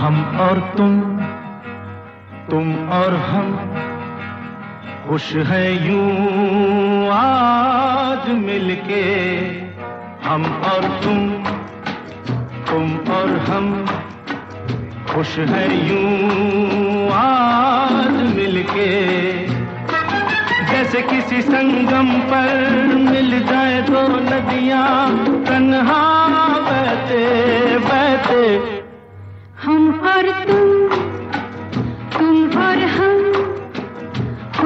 हम और तुम तुम और हम, खुश है यूँ आज मिलके। हम और तुम तुम और हम, खुश है यूँ आज मिलके। जैसे किसी संगम पर मिल जाए दो नदियाँ, तन्हा बहते बहते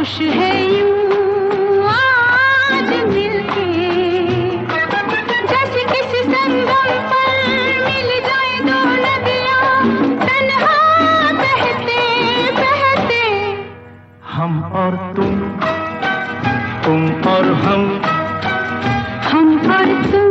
खुश है यूँ आज मिलके। जैसे किसी संगम पर मिल जाए दो नदियाँ तन्हा बहते बहते। हम और तुम तुम और हम। हम और तुम।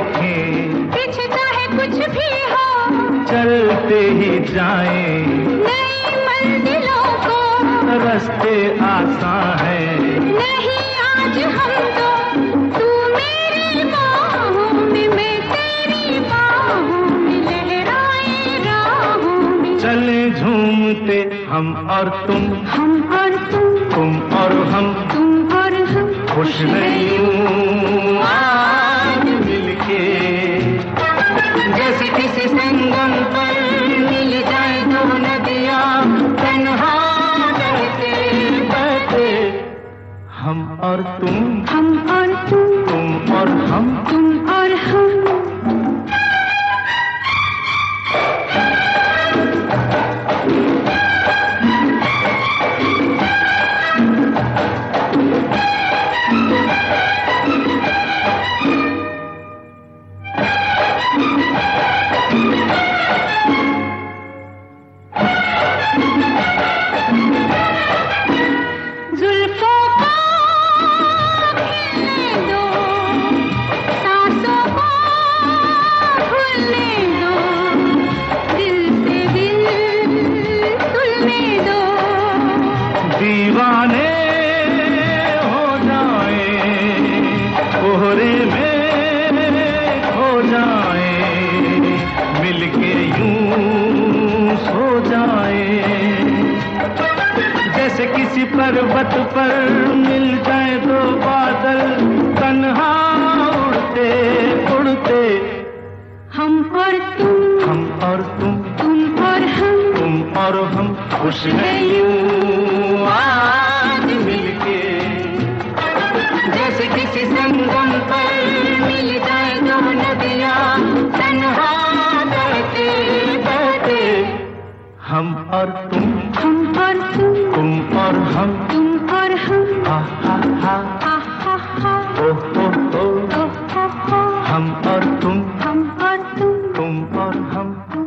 देखें। पीछे चाहे कुछ भी हो। चलते ही जाएँ। नई मंजिलों को। रास्ते आसान है। नहीं आज हम तो तू मेरी बाहों में मैं तेरी बाहों में लहराए राहों में। चले झूमते हम और तुम। हम और तुम। तुम और हम। तुम और हम। खुश नहीं आज हम और तुम हम और तुम तुम और हम। तुम और हम। कोहरे में खो जाए मिलके यूँ सो जाए। जैसे किसी पर्वत पर मिल जाए दो बादल तन्हा उड़ते उड़ते। हम और तुम हम और तुम तुम और हम। तुम और हम खुश नहीं और तुम हम और तुम। तुम और हम। तुम और हम। हा हम और तुम। हम और तुम। तुम और हम।